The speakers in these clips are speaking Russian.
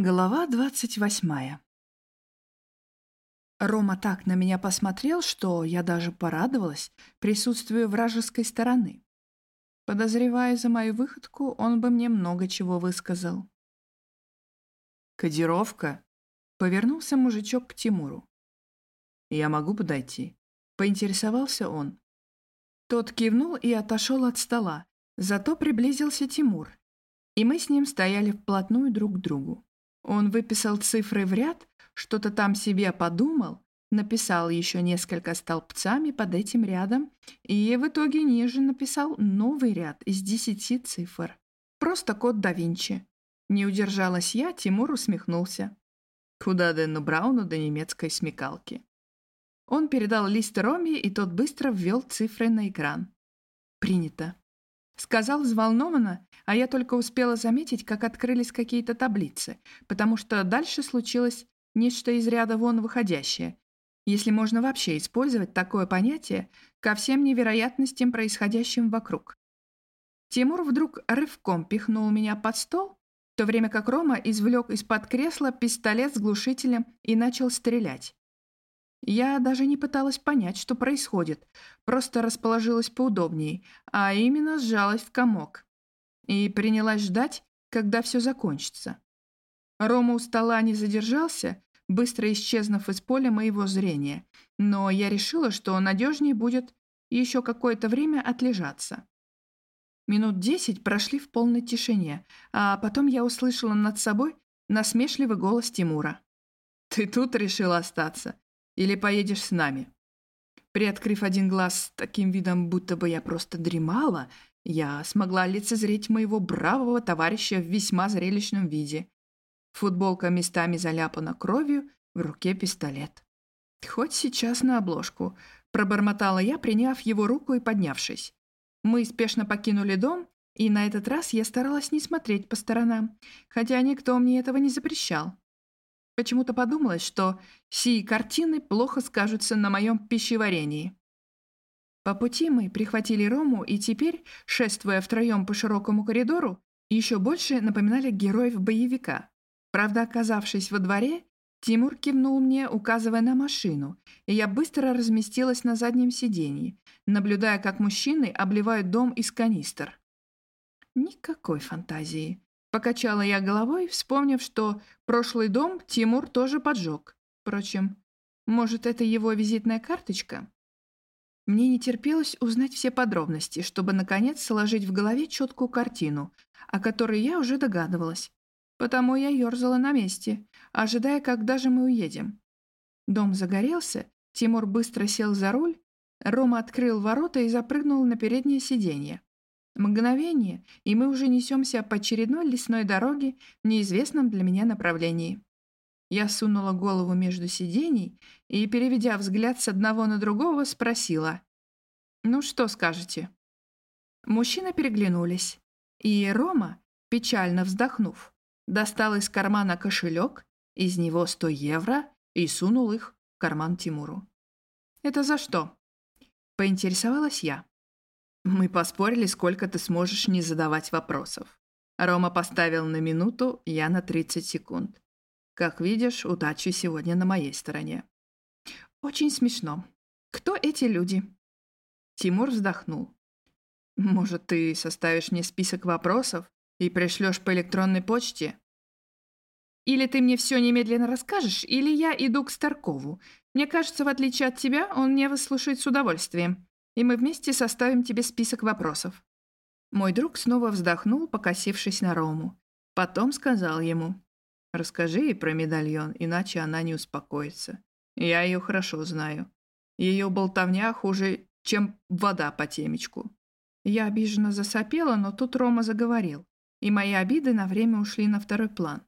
Глава двадцать восьмая. Рома так на меня посмотрел, что я даже порадовалась присутствию вражеской стороны. Подозревая за мою выходку, он бы мне много чего высказал. «Кодировка?» — повернулся мужичок к Тимуру. «Я могу подойти?» — поинтересовался он. Тот кивнул и отошел от стола, зато приблизился Тимур, и мы с ним стояли вплотную друг к другу. Он выписал цифры в ряд, что-то там себе подумал, написал еще несколько столбцами под этим рядом и в итоге ниже написал новый ряд из десяти цифр. Просто код да Винчи. Не удержалась я, Тимур усмехнулся. Куда Дэну Брауну до немецкой смекалки. Он передал лист Роме, и тот быстро ввел цифры на экран. «Принято», Сказал взволнованно, а я только успела заметить, как открылись какие-то таблицы, потому что дальше случилось нечто из ряда вон выходящее, если можно вообще использовать такое понятие ко всем невероятностям, происходящим вокруг. Тимур вдруг рывком пихнул меня под стол, в то время как Рома извлек из-под кресла пистолет с глушителем и начал стрелять. Я даже не пыталась понять, что происходит, просто расположилась поудобнее, а именно сжалась в комок. И принялась ждать, когда все закончится. Рома у стола не задержался, быстро исчезнув из поля моего зрения, но я решила, что надежнее будет еще какое-то время отлежаться. Минут десять прошли в полной тишине, а потом я услышала над собой насмешливый голос Тимура. «Ты тут решил остаться? Или поедешь с нами?» Приоткрыв один глаз с таким видом, будто бы я просто дремала, я смогла лицезреть моего бравого товарища в весьма зрелищном виде. Футболка местами заляпана кровью, в руке пистолет. «Хоть сейчас на обложку», — пробормотала я, приняв его руку и поднявшись. Мы спешно покинули дом, и на этот раз я старалась не смотреть по сторонам, хотя никто мне этого не запрещал. Почему-то подумалось, что сии картины плохо скажутся на моем пищеварении. По пути мы прихватили Рому и теперь, шествуя втроем по широкому коридору, еще больше напоминали героев боевика. Правда, оказавшись во дворе, Тимур кивнул мне, указывая на машину, и я быстро разместилась на заднем сиденье, наблюдая, как мужчины обливают дом из канистр. Никакой фантазии. Покачала я головой, вспомнив, что прошлый дом Тимур тоже поджег. Впрочем, может, это его визитная карточка? Мне не терпелось узнать все подробности, чтобы, наконец, сложить в голове четкую картину, о которой я уже догадывалась. Потому я ерзала на месте, ожидая, когда же мы уедем. Дом загорелся, Тимур быстро сел за руль, Рома открыл ворота и запрыгнул на переднее сиденье. Мгновение, и мы уже несемся по очередной лесной дороге в неизвестном для меня направлении. Я сунула голову между сидений и, переведя взгляд с одного на другого, спросила. «Ну что скажете?» Мужчины переглянулись, и Рома, печально вздохнув, достал из кармана кошелек, из него 100 евро и сунул их в карман Тимуру. «Это за что?» — поинтересовалась я. Мы поспорили, сколько ты сможешь не задавать вопросов. Рома поставил на минуту, я на 30 секунд. Как видишь, удачи сегодня на моей стороне. Очень смешно. Кто эти люди? Тимур вздохнул. Может, ты составишь мне список вопросов и пришлешь по электронной почте? Или ты мне все немедленно расскажешь, или я иду к Старкову. Мне кажется, в отличие от тебя, он мне выслушает с удовольствием и мы вместе составим тебе список вопросов». Мой друг снова вздохнул, покосившись на Рому. Потом сказал ему, «Расскажи ей про медальон, иначе она не успокоится. Я ее хорошо знаю. Ее болтовня хуже, чем вода по темечку». Я обиженно засопела, но тут Рома заговорил, и мои обиды на время ушли на второй план.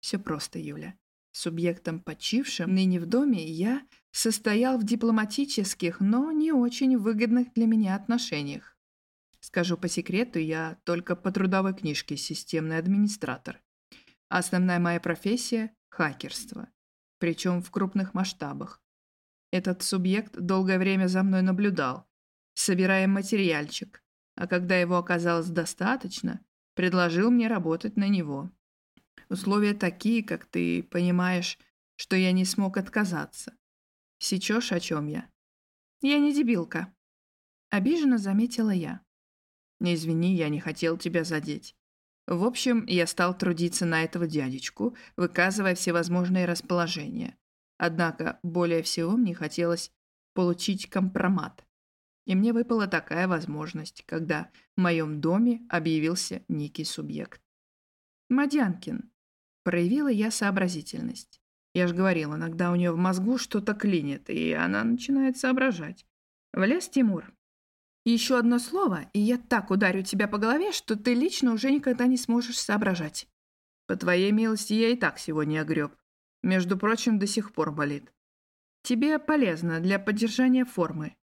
Все просто, Юля. Субъектом почившим ныне в доме я состоял в дипломатических, но не очень выгодных для меня отношениях. Скажу по секрету, я только по трудовой книжке системный администратор. Основная моя профессия – хакерство. Причем в крупных масштабах. Этот субъект долгое время за мной наблюдал, собирая материальчик, а когда его оказалось достаточно, предложил мне работать на него. Условия такие, как ты понимаешь, что я не смог отказаться. Сечешь, о чем я? Я не дебилка. Обиженно заметила я. Не извини, я не хотел тебя задеть. В общем, я стал трудиться на этого дядечку, выказывая всевозможные расположения. Однако более всего мне хотелось получить компромат. И мне выпала такая возможность, когда в моем доме объявился некий субъект. Мадянкин. Проявила я сообразительность. Я же говорил, иногда у нее в мозгу что-то клинит, и она начинает соображать. Влез Тимур. Еще одно слово, и я так ударю тебя по голове, что ты лично уже никогда не сможешь соображать. По твоей милости я и так сегодня огреб. Между прочим, до сих пор болит. Тебе полезно для поддержания формы.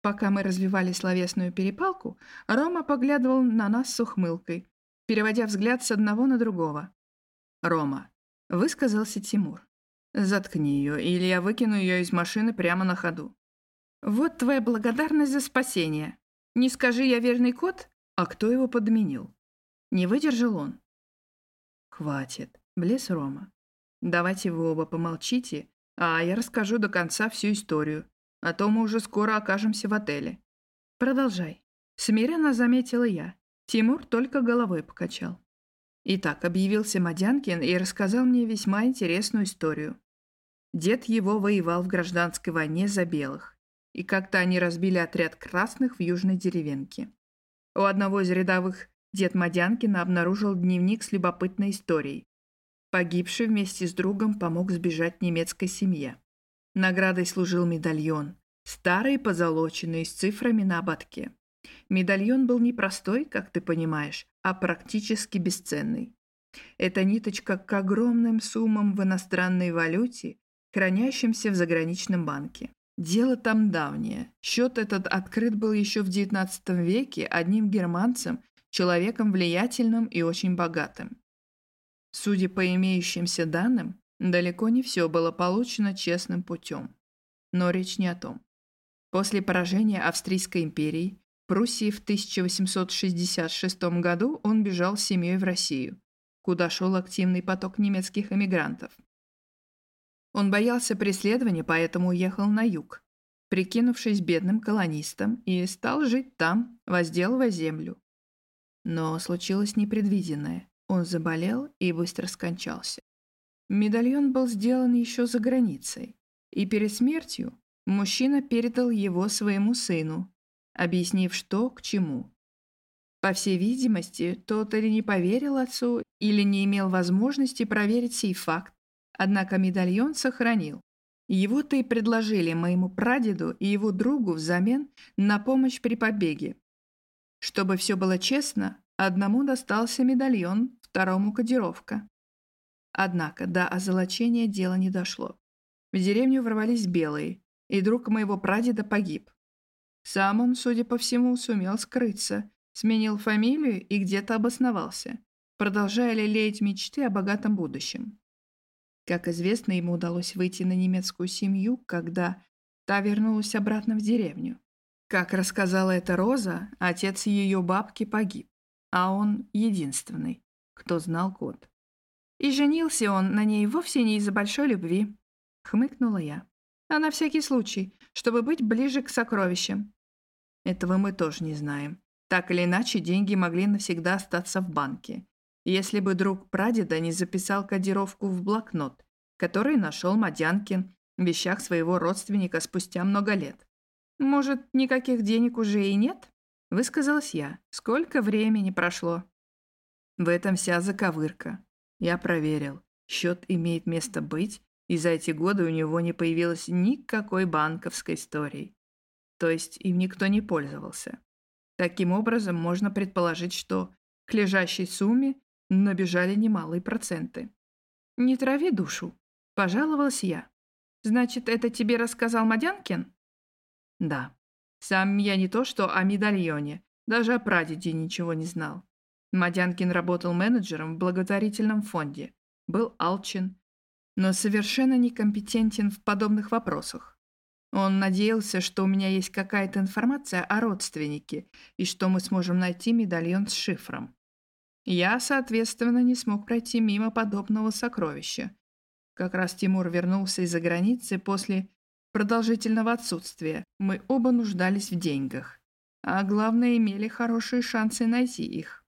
Пока мы развивали словесную перепалку, Рома поглядывал на нас с ухмылкой, переводя взгляд с одного на другого. «Рома», — высказался Тимур. «Заткни ее, или я выкину ее из машины прямо на ходу». «Вот твоя благодарность за спасение. Не скажи я верный код, а кто его подменил?» Не выдержал он. «Хватит», — блес Рома. «Давайте вы оба помолчите, а я расскажу до конца всю историю, а то мы уже скоро окажемся в отеле. Продолжай. Смиренно заметила я. Тимур только головой покачал. Итак, объявился Мадянкин и рассказал мне весьма интересную историю. Дед его воевал в гражданской войне за белых, и как-то они разбили отряд красных в южной деревенке. У одного из рядовых дед Мадянкина обнаружил дневник с любопытной историей. Погибший вместе с другом помог сбежать немецкой семье. Наградой служил медальон, старый позолоченный, с цифрами на ободке. Медальон был не простой, как ты понимаешь, а практически бесценный. Эта ниточка к огромным суммам в иностранной валюте, хранящимся в заграничном банке. Дело там давнее. Счет этот открыт был еще в XIX веке одним германцем, человеком влиятельным и очень богатым. Судя по имеющимся данным, Далеко не все было получено честным путем. Но речь не о том. После поражения Австрийской империи Пруссии в 1866 году он бежал с семьей в Россию, куда шел активный поток немецких эмигрантов. Он боялся преследования, поэтому уехал на юг, прикинувшись бедным колонистом, и стал жить там, возделывая землю. Но случилось непредвиденное. Он заболел и быстро скончался. Медальон был сделан еще за границей, и перед смертью мужчина передал его своему сыну, объяснив, что к чему. По всей видимости, тот или не поверил отцу, или не имел возможности проверить сей факт, однако медальон сохранил. Его-то и предложили моему прадеду и его другу взамен на помощь при побеге. Чтобы все было честно, одному достался медальон, второму кодировка. Однако до озолочения дело не дошло. В деревню ворвались белые, и друг моего прадеда погиб. Сам он, судя по всему, сумел скрыться, сменил фамилию и где-то обосновался, продолжая лелеять мечты о богатом будущем. Как известно, ему удалось выйти на немецкую семью, когда та вернулась обратно в деревню. Как рассказала эта Роза, отец ее бабки погиб, а он единственный, кто знал код. И женился он на ней вовсе не из-за большой любви. Хмыкнула я. А на всякий случай, чтобы быть ближе к сокровищам. Этого мы тоже не знаем. Так или иначе, деньги могли навсегда остаться в банке. Если бы друг прадеда не записал кодировку в блокнот, который нашел Мадянкин в вещах своего родственника спустя много лет. Может, никаких денег уже и нет? Высказалась я. Сколько времени прошло? В этом вся заковырка. Я проверил. Счет имеет место быть, и за эти годы у него не появилось никакой банковской истории. То есть им никто не пользовался. Таким образом, можно предположить, что к лежащей сумме набежали немалые проценты. «Не трави душу», — пожаловалась я. «Значит, это тебе рассказал Мадянкин?» «Да. Сам я не то что о медальоне, даже о прадеде ничего не знал. Мадянкин работал менеджером в благотворительном фонде, был алчен, но совершенно некомпетентен в подобных вопросах. Он надеялся, что у меня есть какая-то информация о родственнике и что мы сможем найти медальон с шифром. Я, соответственно, не смог пройти мимо подобного сокровища. Как раз Тимур вернулся из-за границы после продолжительного отсутствия. Мы оба нуждались в деньгах. А главное, имели хорошие шансы найти их.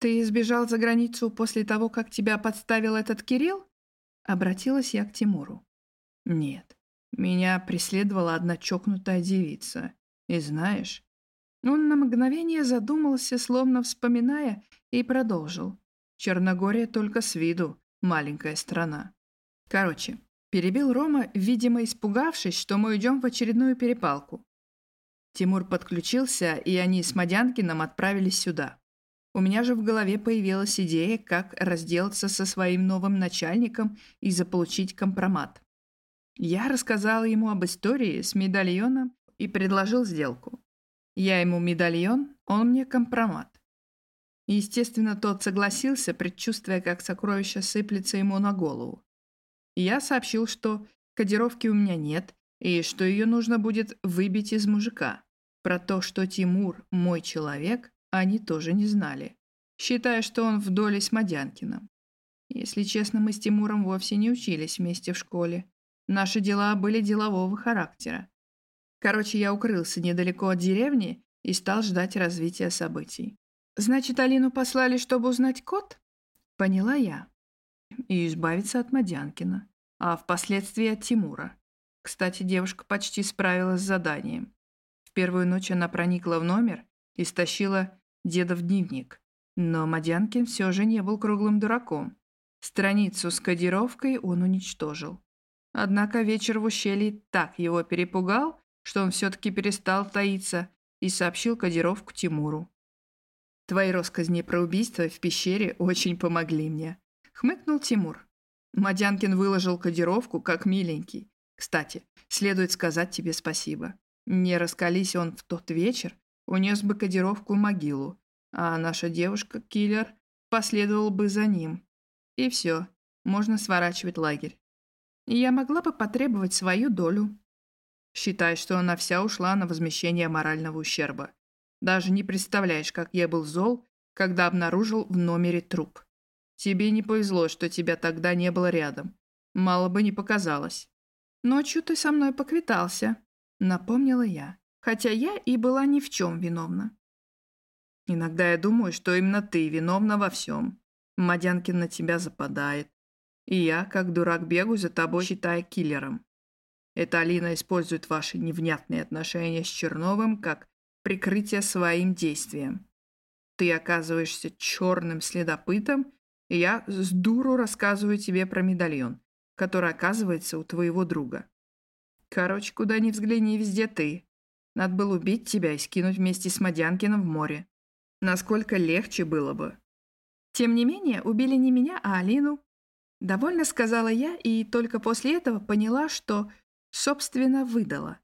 «Ты сбежал за границу после того, как тебя подставил этот Кирилл?» Обратилась я к Тимуру. «Нет, меня преследовала одна чокнутая девица. И знаешь...» Он на мгновение задумался, словно вспоминая, и продолжил. «Черногория только с виду, маленькая страна. Короче, перебил Рома, видимо, испугавшись, что мы идем в очередную перепалку. Тимур подключился, и они с Мадянкиным отправились сюда. У меня же в голове появилась идея, как разделаться со своим новым начальником и заполучить компромат. Я рассказала ему об истории с медальоном и предложил сделку. Я ему медальон, он мне компромат. Естественно, тот согласился, предчувствуя, как сокровище сыплется ему на голову. Я сообщил, что кодировки у меня нет, и что ее нужно будет выбить из мужика. Про то, что Тимур мой человек, они тоже не знали, считая, что он в доле с Мадянкиным. Если честно, мы с Тимуром вовсе не учились вместе в школе. Наши дела были делового характера. Короче, я укрылся недалеко от деревни и стал ждать развития событий. «Значит, Алину послали, чтобы узнать код?» Поняла я. И избавиться от Мадянкина, а впоследствии от Тимура. Кстати, девушка почти справилась с заданием. В первую ночь она проникла в номер и стащила деда в дневник. Но Мадянкин все же не был круглым дураком. Страницу с кодировкой он уничтожил. Однако вечер в ущелье так его перепугал, что он все-таки перестал таиться и сообщил кодировку Тимуру. «Твои россказни про убийство в пещере очень помогли мне», — хмыкнул Тимур. Мадянкин выложил кодировку, как миленький. Кстати, следует сказать тебе спасибо. Не раскались он в тот вечер, унес бы кодировку в могилу, а наша девушка-киллер последовал бы за ним. И все, можно сворачивать лагерь. Я могла бы потребовать свою долю. Считай, что она вся ушла на возмещение морального ущерба. Даже не представляешь, как я был зол, когда обнаружил в номере труп. Тебе не повезло, что тебя тогда не было рядом. Мало бы не показалось. Ночью ты со мной поквитался, напомнила я хотя я и была ни в чем виновна. Иногда я думаю, что именно ты виновна во всем. Мадянкин на тебя западает. И я, как дурак, бегаю за тобой, считая киллером. Эта Алина использует ваши невнятные отношения с Черновым как прикрытие своим действиям. Ты оказываешься черным следопытом, и я с дуру рассказываю тебе про медальон, который оказывается у твоего друга. Короче, куда ни взгляни, везде ты. Надо было убить тебя и скинуть вместе с Мадянкиным в море. Насколько легче было бы. Тем не менее, убили не меня, а Алину. Довольно сказала я, и только после этого поняла, что, собственно, выдала.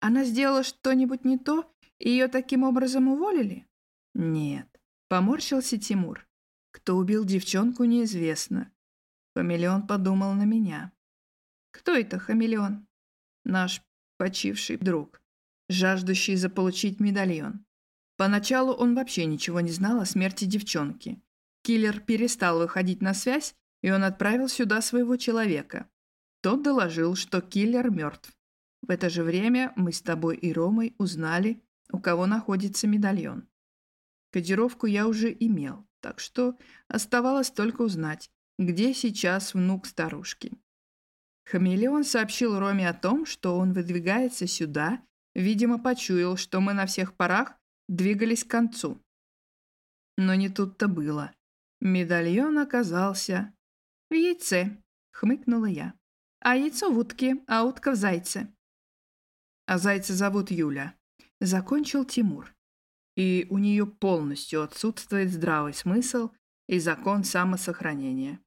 Она сделала что-нибудь не то, и ее таким образом уволили? Нет. Поморщился Тимур. Кто убил девчонку, неизвестно. Хамелеон подумал на меня. Кто это хамелеон? Наш почивший друг жаждущий заполучить медальон. Поначалу он вообще ничего не знал о смерти девчонки. Киллер перестал выходить на связь, и он отправил сюда своего человека. Тот доложил, что киллер мертв. В это же время мы с тобой и Ромой узнали, у кого находится медальон. Кодировку я уже имел, так что оставалось только узнать, где сейчас внук старушки. Хамелеон сообщил Роме о том, что он выдвигается сюда Видимо, почуял, что мы на всех парах двигались к концу. Но не тут-то было. Медальон оказался в яйце, хмыкнула я. А яйцо в утке, а утка в зайце. А зайца зовут Юля. Закончил Тимур. И у нее полностью отсутствует здравый смысл и закон самосохранения.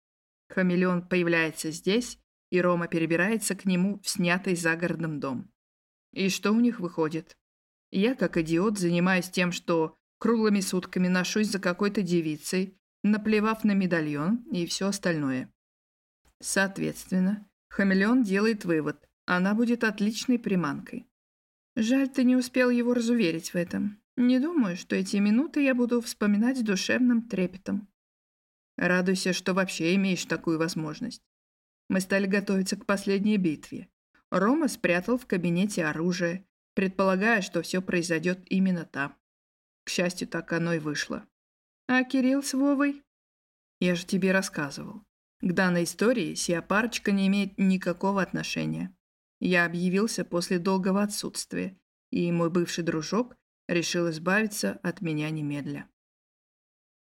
Хамелеон появляется здесь, и Рома перебирается к нему в снятый загородным дом. И что у них выходит? Я, как идиот, занимаюсь тем, что круглыми сутками ношусь за какой-то девицей, наплевав на медальон и все остальное. Соответственно, хамелеон делает вывод. Она будет отличной приманкой. Жаль, ты не успел его разуверить в этом. Не думаю, что эти минуты я буду вспоминать с душевным трепетом. Радуйся, что вообще имеешь такую возможность. Мы стали готовиться к последней битве. Рома спрятал в кабинете оружие, предполагая, что все произойдет именно там. К счастью, так оно и вышло. А Кирилл с Вовой? Я же тебе рассказывал. К данной истории сия парочка не имеет никакого отношения. Я объявился после долгого отсутствия, и мой бывший дружок решил избавиться от меня немедля.